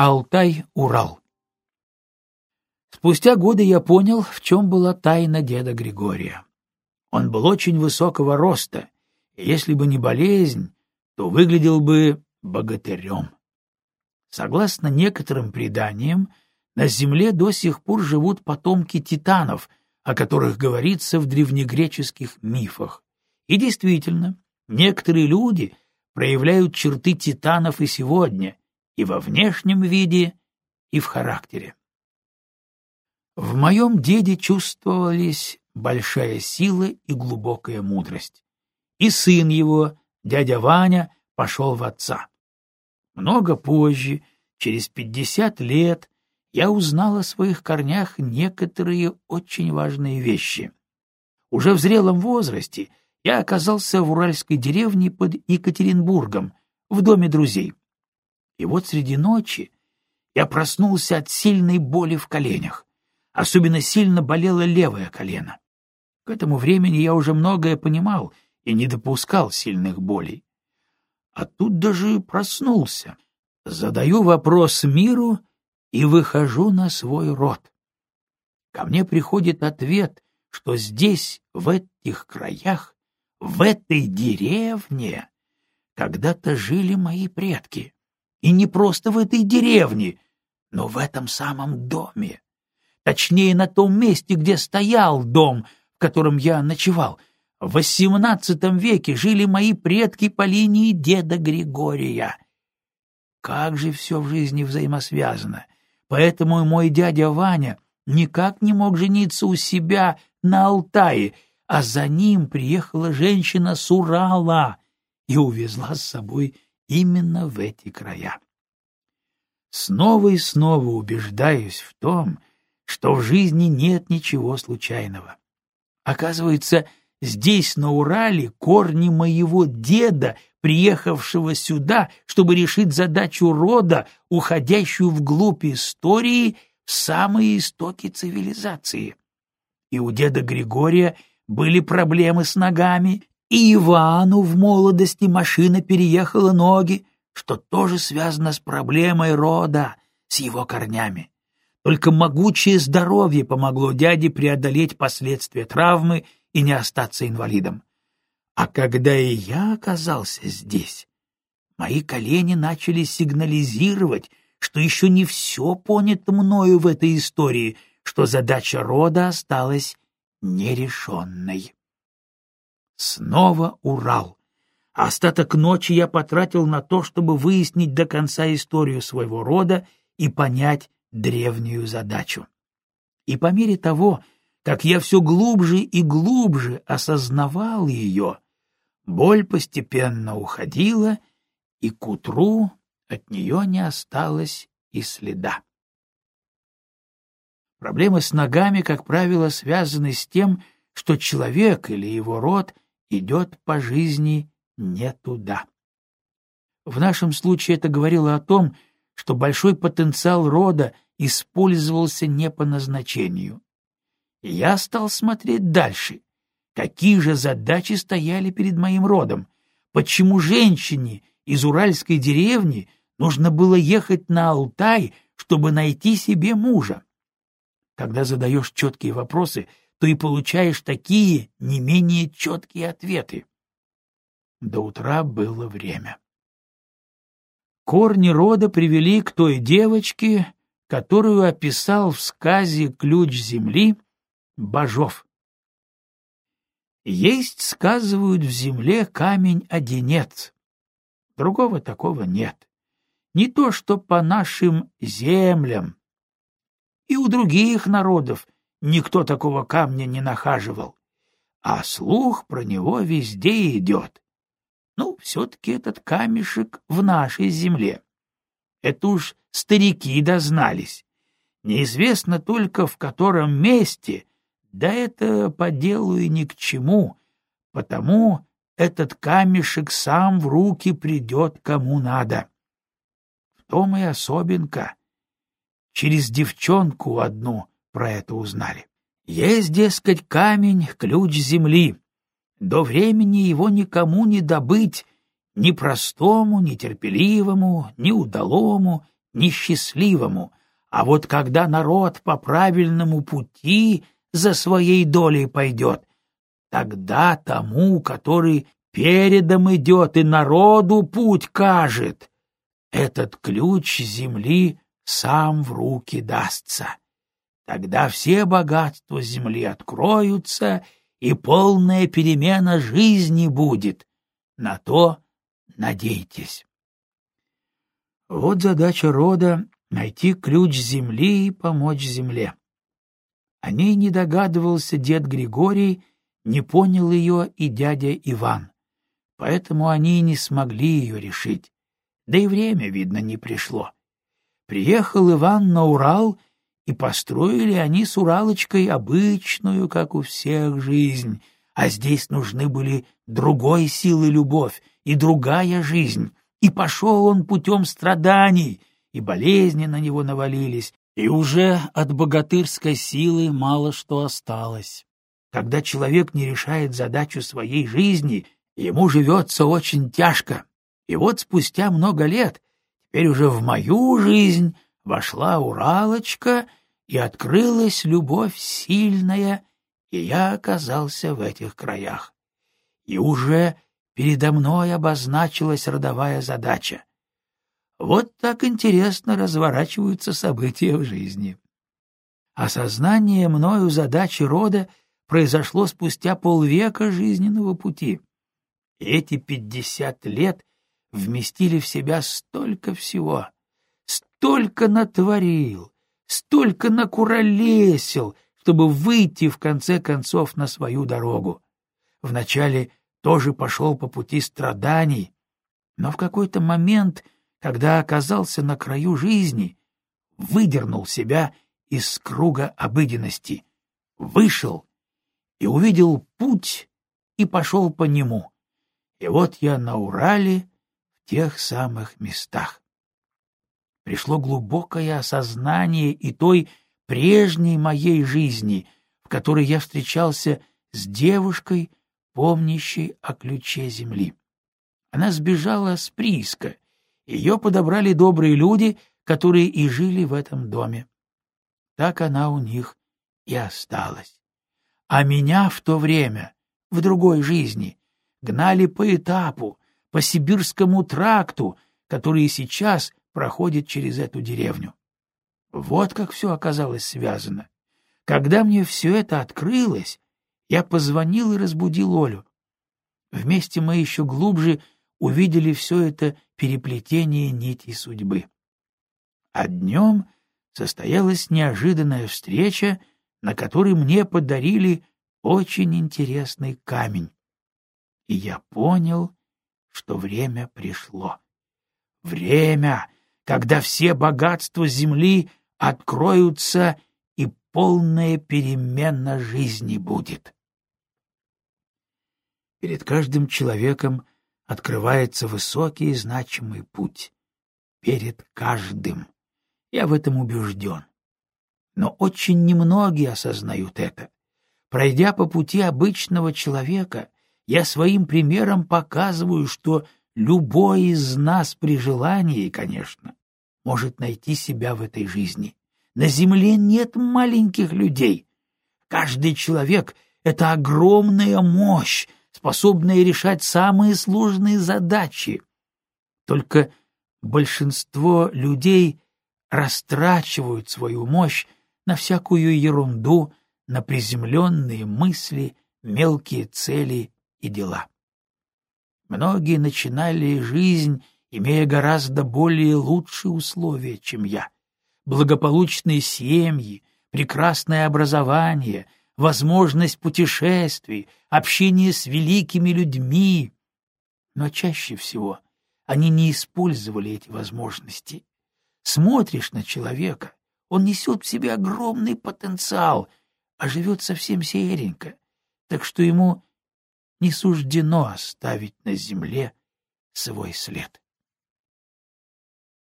Алтай-Урал. Спустя годы я понял, в чем была тайна деда Григория. Он был очень высокого роста, и если бы не болезнь, то выглядел бы богатырем. Согласно некоторым преданиям, на Земле до сих пор живут потомки титанов, о которых говорится в древнегреческих мифах. И действительно, некоторые люди проявляют черты титанов и сегодня, и во внешнем виде, и в характере. В моем деде чувствовались большая сила и глубокая мудрость. И сын его, дядя Ваня, пошел в отца. Много позже, через пятьдесят лет, я узнал о своих корнях некоторые очень важные вещи. Уже в зрелом возрасте я оказался в уральской деревне под Екатеринбургом, в доме друзей. И вот среди ночи я проснулся от сильной боли в коленях. Особенно сильно болело левое колено. К этому времени я уже многое понимал и не допускал сильных болей. А тут даже проснулся. Задаю вопрос миру и выхожу на свой род. Ко мне приходит ответ, что здесь, в этих краях, в этой деревне, когда-то жили мои предки. И не просто в этой деревне, но в этом самом доме. Точнее, на том месте, где стоял дом, в котором я ночевал. В XVIII веке жили мои предки по линии деда Григория. Как же все в жизни взаимосвязано. Поэтому мой дядя Ваня никак не мог жениться у себя на Алтае, а за ним приехала женщина с Урала и увезла с собой именно в эти края. Снова и снова убеждаюсь в том, что в жизни нет ничего случайного. Оказывается, здесь, на Урале, корни моего деда, приехавшего сюда, чтобы решить задачу рода, уходящую вглубь истории, в самые истоки цивилизации. И у деда Григория были проблемы с ногами, и Ивану в молодости машина переехала ноги, что тоже связано с проблемой рода, с его корнями. Только могучее здоровье помогло дяде преодолеть последствия травмы и не остаться инвалидом. А когда и я оказался здесь, мои колени начали сигнализировать, что еще не все понято мною в этой истории, что задача рода осталась нерешенной. Снова Урал. Остаток ночи я потратил на то, чтобы выяснить до конца историю своего рода и понять древнюю задачу. И по мере того, как я все глубже и глубже осознавал ее, боль постепенно уходила, и к утру от нее не осталось и следа. Проблемы с ногами, как правило, связаны с тем, что человек или его род — идет по жизни не туда. В нашем случае это говорило о том, что большой потенциал рода использовался не по назначению. я стал смотреть дальше. Какие же задачи стояли перед моим родом? Почему женщине из уральской деревни нужно было ехать на Алтай, чтобы найти себе мужа? Когда задаешь четкие вопросы, то и получаешь такие не менее четкие ответы. До утра было время. Корни рода привели к той девочке, которую описал в сказе «Ключ земли» Бажов. Есть, сказывают, в земле камень-одинец. Другого такого нет. Не то, что по нашим землям. И у других народов никто такого камня не нахаживал, а слух про него везде идет. Ну, все-таки этот камешек в нашей земле. Это уж старики дознались. Неизвестно только, в котором месте, да это по делу и ни к чему, потому этот камешек сам в руки придет кому надо. В том и особенка. Через девчонку одну про это узнали. Есть, дескать, камень, ключ земли. До времени его никому не добыть, ни простому, ни терпеливому, ни удалому, несчастливому, а вот когда народ по правильному пути за своей долей пойдет, тогда тому, который передом идет и народу путь кажет, этот ключ земли сам в руки дастся. Тогда все богатства земли откроются, и полная перемена жизни будет. На то надейтесь. Вот задача рода — найти ключ земли и помочь земле. О ней не догадывался дед Григорий, не понял ее и дядя Иван. Поэтому они не смогли ее решить. Да и время, видно, не пришло. Приехал Иван на Урал, и построили они с Уралочкой обычную, как у всех, жизнь, а здесь нужны были другой силы любовь и другая жизнь, и пошел он путем страданий, и болезни на него навалились, и уже от богатырской силы мало что осталось. Когда человек не решает задачу своей жизни, ему живется очень тяжко. И вот спустя много лет, теперь уже в мою жизнь, вошла Уралочка, и открылась любовь сильная, и я оказался в этих краях. И уже передо мной обозначилась родовая задача. Вот так интересно разворачиваются события в жизни. Осознание мною задачи рода произошло спустя полвека жизненного пути. эти пятьдесят лет вместили в себя столько всего, столько натворил, столько накуролесил, чтобы выйти в конце концов на свою дорогу. Вначале тоже пошел по пути страданий, но в какой-то момент, когда оказался на краю жизни, выдернул себя из круга обыденности, вышел и увидел путь и пошел по нему. И вот я на Урале в тех самых местах. Пришло глубокое осознание и той прежней моей жизни, в которой я встречался с девушкой, помнящей о ключе земли. Она сбежала с прииска. Ее подобрали добрые люди, которые и жили в этом доме. Так она у них и осталась. А меня в то время, в другой жизни, гнали по этапу, по сибирскому тракту, который сейчас проходит через эту деревню. Вот как все оказалось связано. Когда мне все это открылось, я позвонил и разбудил Олю. Вместе мы еще глубже увидели все это переплетение нитей судьбы. А днем состоялась неожиданная встреча, на которой мне подарили очень интересный камень. И я понял, что время пришло. Время, когда все богатства земли откроются и полная перемена жизни будет. Перед каждым человеком открывается высокий и значимый путь. Перед каждым. Я в этом убежден. Но очень немногие осознают это. Пройдя по пути обычного человека, я своим примером показываю, что любой из нас при желании, конечно, может найти себя в этой жизни. На земле нет маленьких людей. Каждый человек — это огромная мощь, способные решать самые сложные задачи. Только большинство людей растрачивают свою мощь на всякую ерунду, на приземленные мысли, мелкие цели и дела. Многие начинали жизнь, имея гораздо более лучшие условия, чем я. Благополучные семьи, прекрасное образование — возможность путешествий, общения с великими людьми. Но чаще всего они не использовали эти возможности. Смотришь на человека, он несет в себе огромный потенциал, а живет совсем серенько, так что ему не суждено оставить на земле свой след.